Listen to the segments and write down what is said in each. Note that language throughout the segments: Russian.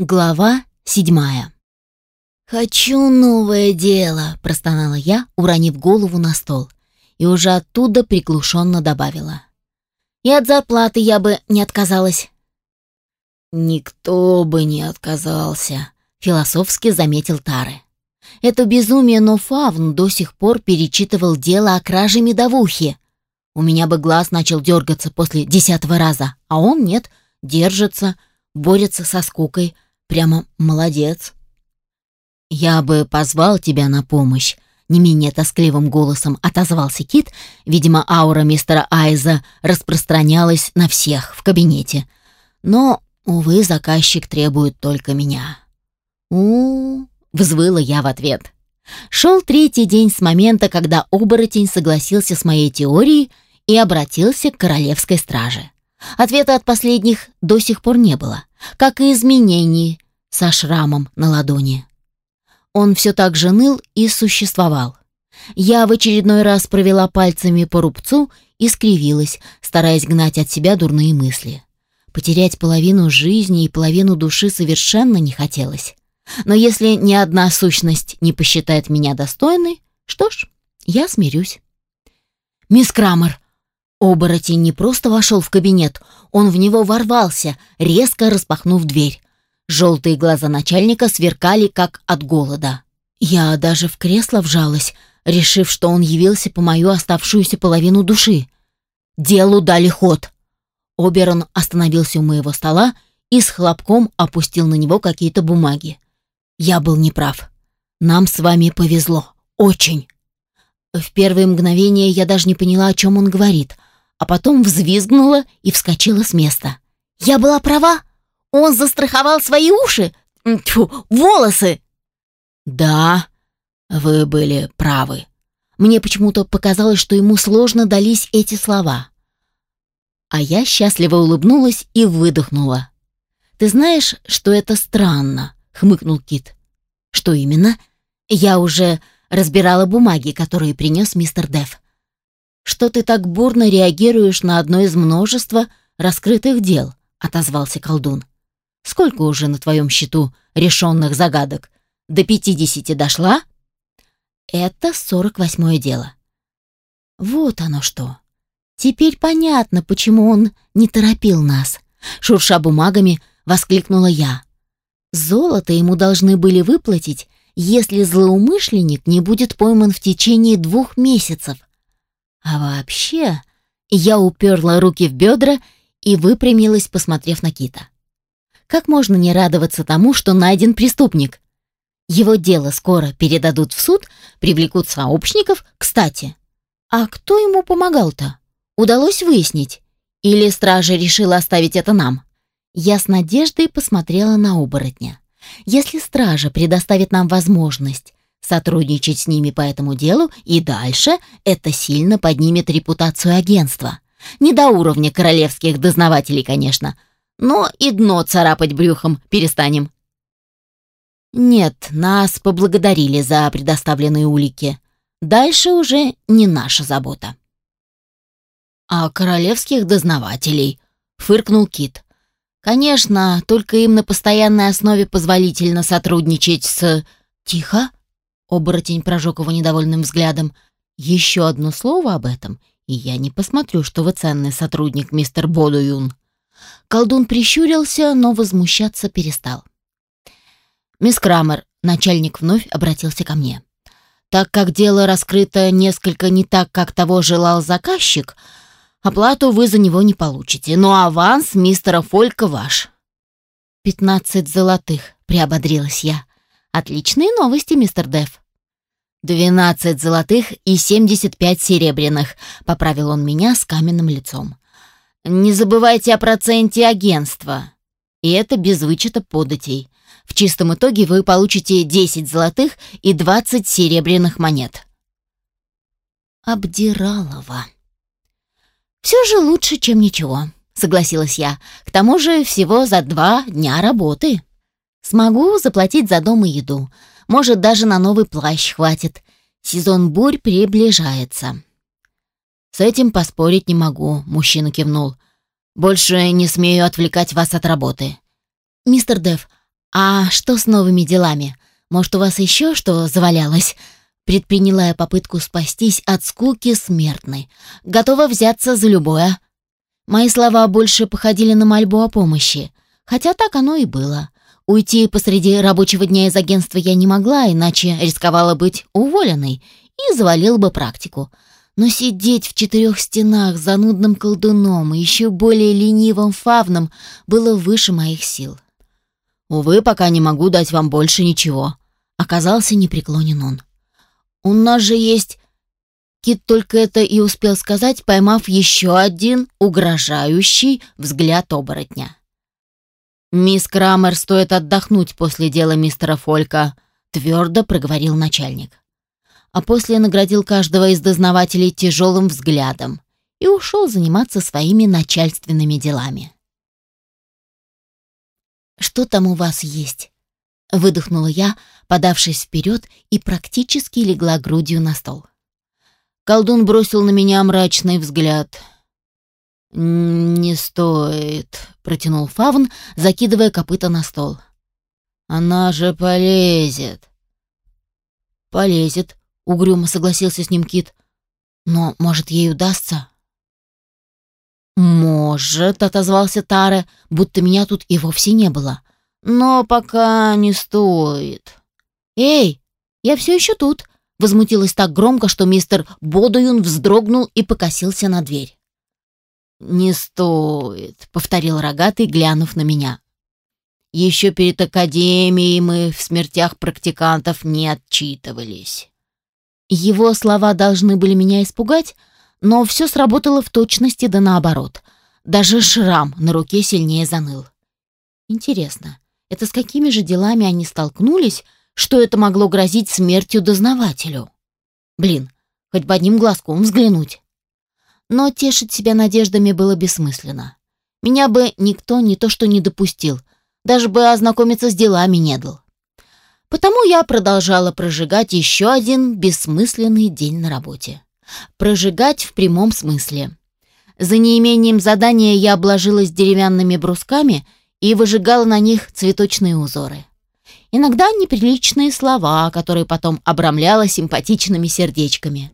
Глава седьмая. «Хочу новое дело», — простонала я, уронив голову на стол, и уже оттуда приглушенно добавила. «И от зарплаты я бы не отказалась». «Никто бы не отказался», — философски заметил Тары. Это безумие, но Фавн до сих пор перечитывал дело о краже медовухи. У меня бы глаз начал дергаться после десятого раза, а он нет, держится, борется со скукой — Прямо молодец. Я бы позвал тебя на помощь. Не менее тоскливым голосом отозвался Кит. Видимо, аура мистера Айза распространялась на всех в кабинете. Но, увы, заказчик требует только меня. у, -у, взвыла я в ответ. Шел третий день с момента, когда оборотень согласился с моей теорией и обратился к королевской страже. Ответа от последних до сих пор не было, как и изменений со шрамом на ладони. Он все так же ныл и существовал. Я в очередной раз провела пальцами по рубцу и скривилась, стараясь гнать от себя дурные мысли. Потерять половину жизни и половину души совершенно не хотелось. Но если ни одна сущность не посчитает меня достойной, что ж, я смирюсь. «Мисс Крамер!» Оборотень не просто вошел в кабинет, он в него ворвался, резко распахнув дверь. Желтые глаза начальника сверкали, как от голода. Я даже в кресло вжалась, решив, что он явился по мою оставшуюся половину души. Делу дали ход. Оберон остановился у моего стола и с хлопком опустил на него какие-то бумаги. Я был неправ. Нам с вами повезло. Очень. В первые мгновения я даже не поняла, о чем он говорит — а потом взвизгнула и вскочила с места. «Я была права! Он застраховал свои уши! Тьфу, волосы!» «Да, вы были правы». Мне почему-то показалось, что ему сложно дались эти слова. А я счастливо улыбнулась и выдохнула. «Ты знаешь, что это странно?» — хмыкнул Кит. «Что именно?» «Я уже разбирала бумаги, которые принес мистер Деф что ты так бурно реагируешь на одно из множества раскрытых дел», — отозвался колдун. «Сколько уже на твоем счету решенных загадок? До пятидесяти дошла?» «Это сорок восьмое дело». «Вот оно что. Теперь понятно, почему он не торопил нас», — шурша бумагами, воскликнула я. «Золото ему должны были выплатить, если злоумышленник не будет пойман в течение двух месяцев. А вообще, я уперла руки в бедра и выпрямилась, посмотрев на Кита. Как можно не радоваться тому, что найден преступник? Его дело скоро передадут в суд, привлекут сообщников. Кстати, а кто ему помогал-то? Удалось выяснить? Или стража решила оставить это нам? Я с надеждой посмотрела на оборотня. Если стража предоставит нам возможность сотрудничать с ними по этому делу, и дальше это сильно поднимет репутацию агентства. Не до уровня королевских дознавателей, конечно, но и дно царапать брюхом перестанем. Нет, нас поблагодарили за предоставленные улики. Дальше уже не наша забота. А королевских дознавателей, фыркнул Кит. Конечно, только им на постоянной основе позволительно сотрудничать с... Тихо, Оборотень прожег его недовольным взглядом. «Еще одно слово об этом, и я не посмотрю, что вы ценный сотрудник, мистер Бодуюн». Колдун прищурился, но возмущаться перестал. «Мисс Крамер», — начальник вновь обратился ко мне. «Так как дело раскрыто несколько не так, как того желал заказчик, оплату вы за него не получите, но аванс мистера Фолька ваш». «Пятнадцать золотых», — приободрилась я. Отличные новости, мистер Деф. «Двенадцать золотых и семьдесят пять серебряных», — поправил он меня с каменным лицом. «Не забывайте о проценте агентства. И это без вычета податей. В чистом итоге вы получите десять золотых и двадцать серебряных монет». Обдиралова. «Все же лучше, чем ничего», — согласилась я. «К тому же всего за два дня работы». Смогу заплатить за дом и еду. Может, даже на новый плащ хватит. Сезон бурь приближается. С этим поспорить не могу, мужчина кивнул. Больше не смею отвлекать вас от работы. Мистер Дев, «А что с новыми делами? Может, у вас еще что завалялось?» Предприняла я попытку спастись от скуки смертной. Готова взяться за любое. Мои слова больше походили на мольбу о помощи. Хотя так оно и было. Уйти посреди рабочего дня из агентства я не могла, иначе рисковала быть уволенной и завалила бы практику. Но сидеть в четырех стенах за нудным колдуном и еще более ленивым фавном было выше моих сил. «Увы, пока не могу дать вам больше ничего», — оказался непреклонен он. «У нас же есть...» Кит только это и успел сказать, поймав еще один угрожающий взгляд оборотня. «Мисс Крамер, стоит отдохнуть после дела мистера Фолька», — твердо проговорил начальник. А после наградил каждого из дознавателей тяжелым взглядом и ушел заниматься своими начальственными делами. «Что там у вас есть?» — выдохнула я, подавшись вперед и практически легла грудью на стол. Колдун бросил на меня мрачный взгляд — «Не стоит», — протянул Фавн, закидывая копыта на стол. «Она же полезет». «Полезет», — угрюмо согласился с ним Кит. «Но, может, ей удастся?» «Может», — отозвался Таре, будто меня тут и вовсе не было. «Но пока не стоит». «Эй, я все еще тут», — возмутилась так громко, что мистер Бодуюн вздрогнул и покосился на дверь. «Не стоит», — повторил рогатый, глянув на меня. «Еще перед академией мы в смертях практикантов не отчитывались». Его слова должны были меня испугать, но все сработало в точности да наоборот. Даже шрам на руке сильнее заныл. Интересно, это с какими же делами они столкнулись, что это могло грозить смертью дознавателю? Блин, хоть бы одним глазком взглянуть. Но тешить себя надеждами было бессмысленно. Меня бы никто не то что не допустил, даже бы ознакомиться с делами не дал. Потому я продолжала прожигать еще один бессмысленный день на работе. Прожигать в прямом смысле. За неимением задания я обложилась деревянными брусками и выжигала на них цветочные узоры. Иногда неприличные слова, которые потом обрамляла симпатичными сердечками.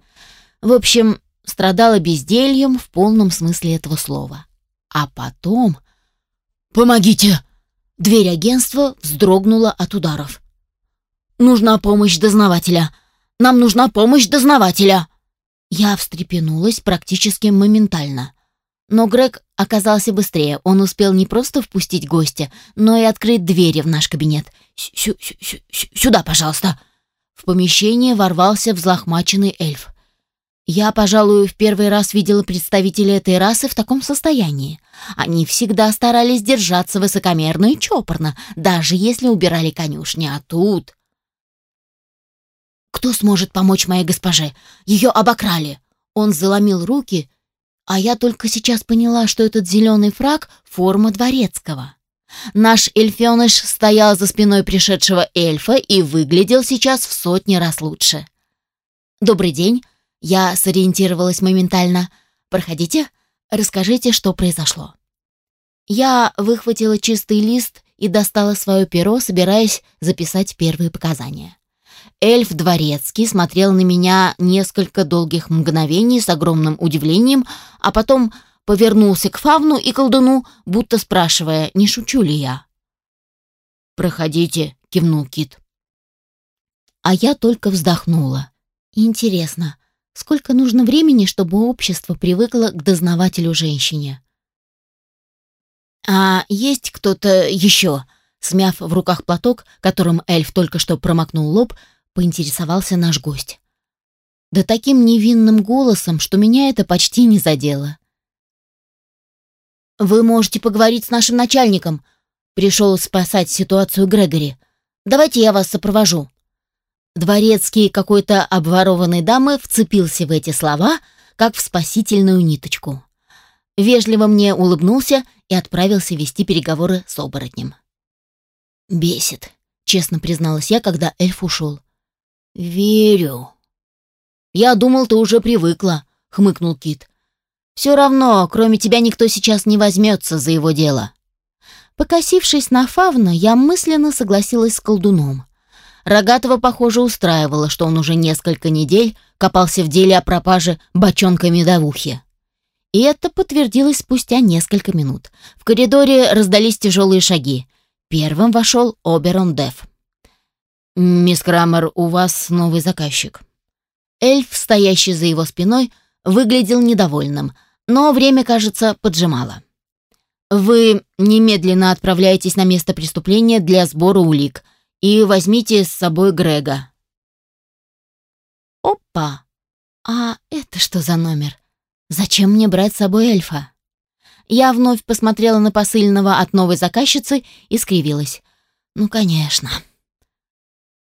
В общем, страдала бездельем в полном смысле этого слова. А потом... «Помогите!» Дверь агентства вздрогнула от ударов. «Нужна помощь дознавателя! Нам нужна помощь дознавателя!» Я встрепенулась практически моментально. Но Грег оказался быстрее. Он успел не просто впустить гостя, но и открыть двери в наш кабинет. Сю -сю -сю «Сюда, пожалуйста!» В помещение ворвался взлохмаченный эльф. Я, пожалуй, в первый раз видела представителей этой расы в таком состоянии. Они всегда старались держаться высокомерно и чопорно, даже если убирали конюшни, а тут... «Кто сможет помочь моей госпоже? Ее обокрали!» Он заломил руки, а я только сейчас поняла, что этот зеленый фраг — форма дворецкого. Наш эльфеныш стоял за спиной пришедшего эльфа и выглядел сейчас в сотни раз лучше. «Добрый день!» Я сориентировалась моментально. «Проходите, расскажите, что произошло». Я выхватила чистый лист и достала свое перо, собираясь записать первые показания. Эльф Дворецкий смотрел на меня несколько долгих мгновений с огромным удивлением, а потом повернулся к Фавну и колдуну, будто спрашивая, не шучу ли я. «Проходите», — кивнул Кит. А я только вздохнула. Интересно, Сколько нужно времени, чтобы общество привыкло к дознавателю-женщине? «А есть кто-то еще?» Смяв в руках платок, которым эльф только что промокнул лоб, поинтересовался наш гость. Да таким невинным голосом, что меня это почти не задело. «Вы можете поговорить с нашим начальником», — пришел спасать ситуацию Грегори. «Давайте я вас сопровожу». Дворецкий какой-то обворованной дамы вцепился в эти слова, как в спасительную ниточку. Вежливо мне улыбнулся и отправился вести переговоры с оборотнем. «Бесит», — честно призналась я, когда эльф ушел. «Верю». «Я думал, ты уже привыкла», — хмыкнул Кит. «Все равно, кроме тебя никто сейчас не возьмется за его дело». Покосившись на Фавна, я мысленно согласилась с колдуном. Рогатого, похоже, устраивало, что он уже несколько недель копался в деле о пропаже бочонка медовухи. И это подтвердилось спустя несколько минут. В коридоре раздались тяжелые шаги. Первым вошел Оберон Деф. «Мисс Крамер, у вас новый заказчик». Эльф, стоящий за его спиной, выглядел недовольным, но время, кажется, поджимало. «Вы немедленно отправляетесь на место преступления для сбора улик и возьмите с собой Грега». «Опа! А это что за номер? Зачем мне брать с собой эльфа?» Я вновь посмотрела на посыльного от новой заказчицы и скривилась. «Ну, конечно».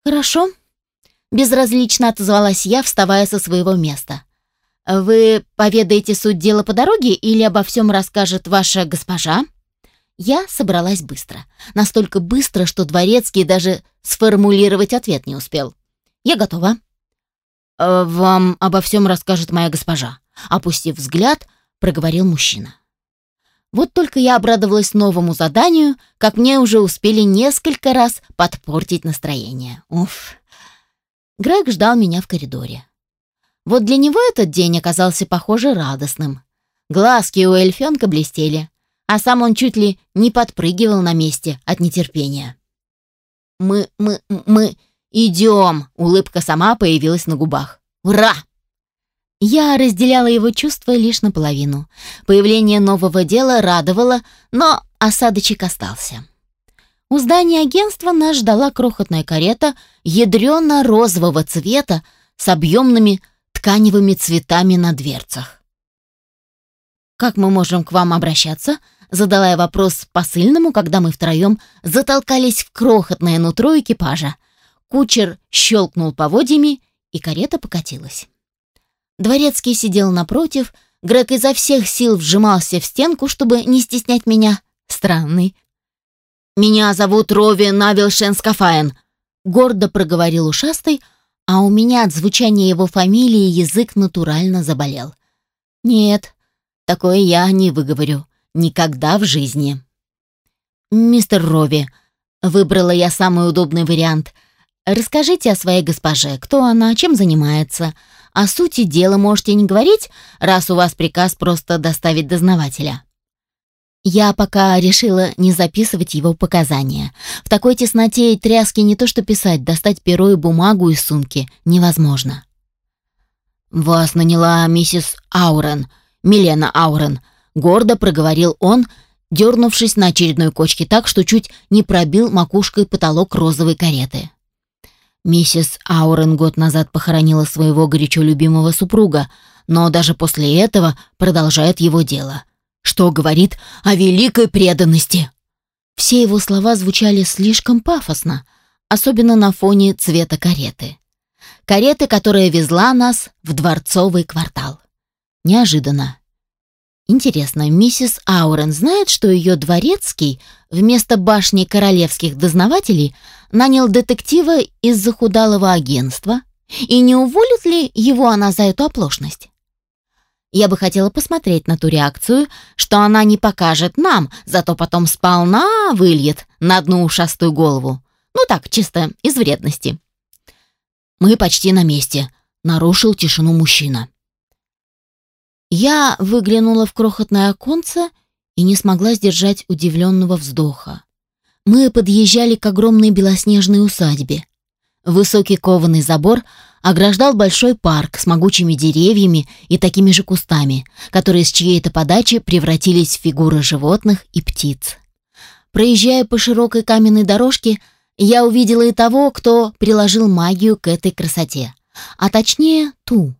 «Хорошо», — безразлично отозвалась я, вставая со своего места. «Вы поведаете суть дела по дороге или обо всем расскажет ваша госпожа?» Я собралась быстро. Настолько быстро, что Дворецкий даже сформулировать ответ не успел. «Я готова». «Э, «Вам обо всем расскажет моя госпожа», — опустив взгляд, проговорил мужчина. Вот только я обрадовалась новому заданию, как мне уже успели несколько раз подпортить настроение. Уф. Грег ждал меня в коридоре. Вот для него этот день оказался, похоже, радостным. Глазки у эльфенка блестели, а сам он чуть ли не подпрыгивал на месте от нетерпения. «Мы, мы, мы идем!» — улыбка сама появилась на губах. «Ура!» Я разделяла его чувства лишь наполовину. Появление нового дела радовало, но осадочек остался. У здания агентства нас ждала крохотная карета ядрено-розового цвета с объемными тканевыми цветами на дверцах. «Как мы можем к вам обращаться?» Задала я вопрос посыльному, когда мы втроем затолкались в крохотное нутро экипажа. Кучер щелкнул поводьями, и карета покатилась. Дворецкий сидел напротив, Грег изо всех сил вжимался в стенку, чтобы не стеснять меня. Странный. «Меня зовут Рови Навил Шенскафаен», — гордо проговорил ушастый, а у меня от звучания его фамилии язык натурально заболел. «Нет, такое я не выговорю. Никогда в жизни». «Мистер Рови», — выбрала я самый удобный вариант, — «расскажите о своей госпоже, кто она, чем занимается, о сути дела можете не говорить, раз у вас приказ просто доставить дознавателя. Я пока решила не записывать его показания. В такой тесноте и тряске не то что писать, достать перо и бумагу из сумки невозможно. «Вас наняла миссис Аурен, Милена Аурен», — гордо проговорил он, дернувшись на очередной кочке так, что чуть не пробил макушкой потолок розовой кареты. Миссис Аурен год назад похоронила своего горячо любимого супруга, но даже после этого продолжает его дело. Что говорит о великой преданности. Все его слова звучали слишком пафосно, особенно на фоне цвета кареты. Кареты, которая везла нас в дворцовый квартал. Неожиданно. Интересно, миссис Аурен знает, что ее дворецкий вместо башни королевских дознавателей нанял детектива из захудалого агентства, и не уволит ли его она за эту оплошность? Я бы хотела посмотреть на ту реакцию, что она не покажет нам, зато потом сполна выльет на одну ушастую голову. Ну так, чисто из вредности. Мы почти на месте, нарушил тишину мужчина. Я выглянула в крохотное оконце и не смогла сдержать удивленного вздоха. Мы подъезжали к огромной белоснежной усадьбе. Высокий кованый забор ограждал большой парк с могучими деревьями и такими же кустами, которые с чьей-то подачи превратились в фигуры животных и птиц. Проезжая по широкой каменной дорожке, я увидела и того, кто приложил магию к этой красоте, а точнее ту.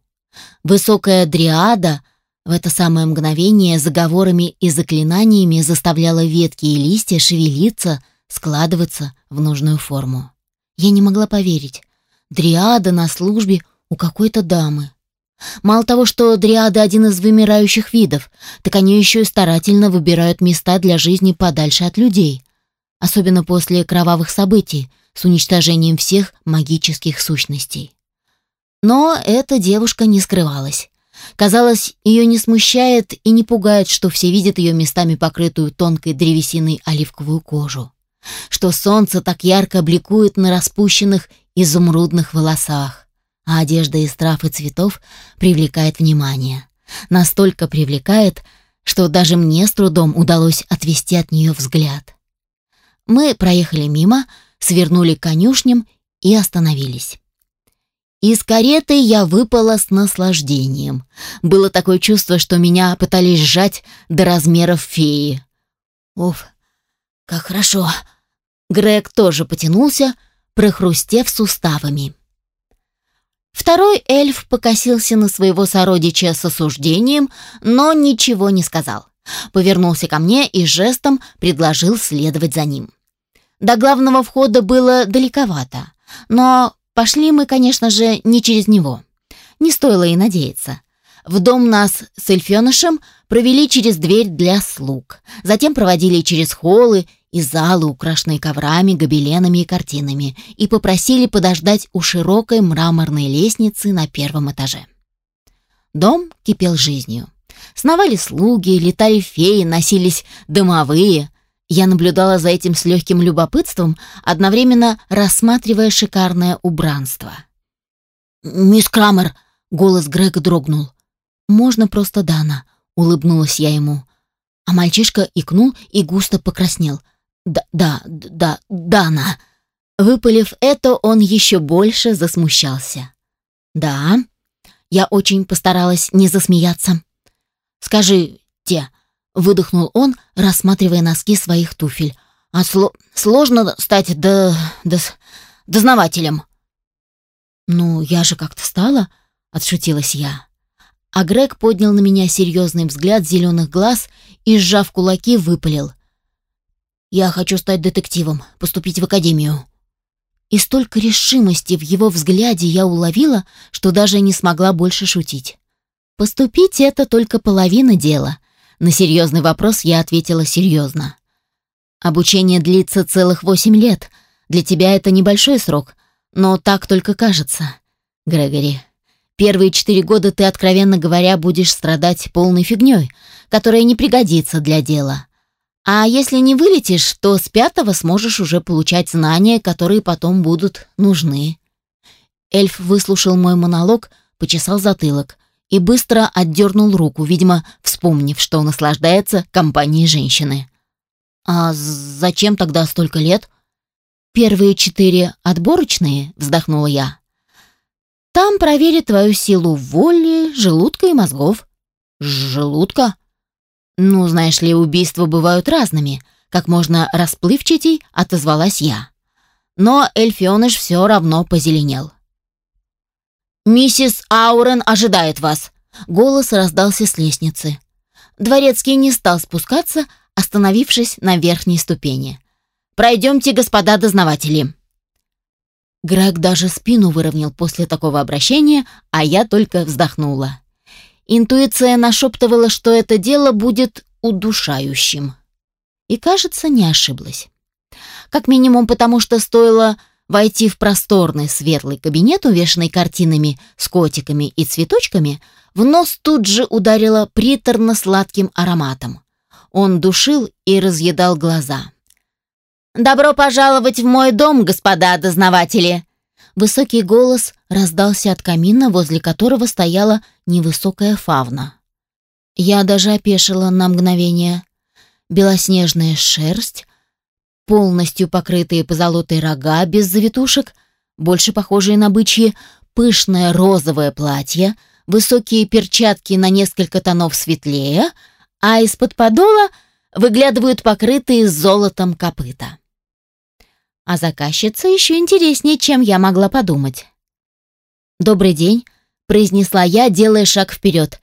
Высокая дриада — в это самое мгновение заговорами и заклинаниями заставляла ветки и листья шевелиться, складываться в нужную форму. Я не могла поверить. Дриада на службе у какой-то дамы. Мало того, что дриады один из вымирающих видов, так они еще и старательно выбирают места для жизни подальше от людей. Особенно после кровавых событий с уничтожением всех магических сущностей. Но эта девушка не скрывалась. Казалось, ее не смущает и не пугает, что все видят ее местами покрытую тонкой древесиной оливковую кожу, что солнце так ярко бликует на распущенных изумрудных волосах, а одежда из трав и цветов привлекает внимание. Настолько привлекает, что даже мне с трудом удалось отвести от нее взгляд. Мы проехали мимо, свернули к конюшням и остановились. Из кареты я выпала с наслаждением. Было такое чувство, что меня пытались сжать до размеров феи. Уф, как хорошо. Грег тоже потянулся, прохрустев суставами. Второй эльф покосился на своего сородича с осуждением, но ничего не сказал. Повернулся ко мне и жестом предложил следовать за ним. До главного входа было далековато, но Пошли мы, конечно же, не через него. Не стоило и надеяться. В дом нас с эльфенышем провели через дверь для слуг. Затем проводили через холлы и залы, украшенные коврами, гобеленами и картинами, и попросили подождать у широкой мраморной лестницы на первом этаже. Дом кипел жизнью. Сновали слуги, летали феи, носились домовые, я наблюдала за этим с легким любопытством, одновременно рассматривая шикарное убранство. «Мисс Крамер!» — голос Грега дрогнул. «Можно просто Дана», — улыбнулась я ему. А мальчишка икнул и густо покраснел. «Да, да, да, Дана!» Выпалив это, он еще больше засмущался. «Да?» Я очень постаралась не засмеяться. «Скажи-те, Выдохнул он, рассматривая носки своих туфель. «А сло сложно стать до... до... дознавателем?» «Ну, я же как-то стала», — отшутилась я. А Грег поднял на меня серьезный взгляд зеленых глаз и, сжав кулаки, выпалил. «Я хочу стать детективом, поступить в академию». И столько решимости в его взгляде я уловила, что даже не смогла больше шутить. Поступить — это только половина дела. На серьезный вопрос я ответила серьезно. Обучение длится целых восемь лет. Для тебя это небольшой срок, но так только кажется. Грегори, первые четыре года ты, откровенно говоря, будешь страдать полной фигней, которая не пригодится для дела. А если не вылетишь, то с пятого сможешь уже получать знания, которые потом будут нужны. Эльф выслушал мой монолог, почесал затылок, и быстро отдернул руку, видимо, вспомнив, что наслаждается компанией женщины. «А зачем тогда столько лет?» «Первые четыре отборочные», — вздохнула я. «Там проверят твою силу воли, желудка и мозгов». «Желудка?» «Ну, знаешь ли, убийства бывают разными», — как можно расплывчатей отозвалась я. Но эльфионыш все равно позеленел. «Миссис Аурен ожидает вас!» Голос раздался с лестницы. Дворецкий не стал спускаться, остановившись на верхней ступени. «Пройдемте, господа дознаватели!» Грег даже спину выровнял после такого обращения, а я только вздохнула. Интуиция нашептывала, что это дело будет удушающим. И, кажется, не ошиблась. Как минимум потому, что стоило Войти в просторный светлый кабинет, увешанный картинами с котиками и цветочками, в нос тут же ударило приторно-сладким ароматом. Он душил и разъедал глаза. «Добро пожаловать в мой дом, господа дознаватели!» Высокий голос раздался от камина, возле которого стояла невысокая фавна. Я даже опешила на мгновение. Белоснежная шерсть, полностью покрытые позолотой рога без завитушек, больше похожие на бычьи, пышное розовое платье, высокие перчатки на несколько тонов светлее, а из-под подола выглядывают покрытые золотом копыта. А заказчица еще интереснее, чем я могла подумать. «Добрый день», — произнесла я, делая шаг вперед.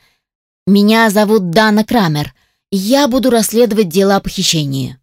«Меня зовут Дана Крамер. Я буду расследовать дело о похищении».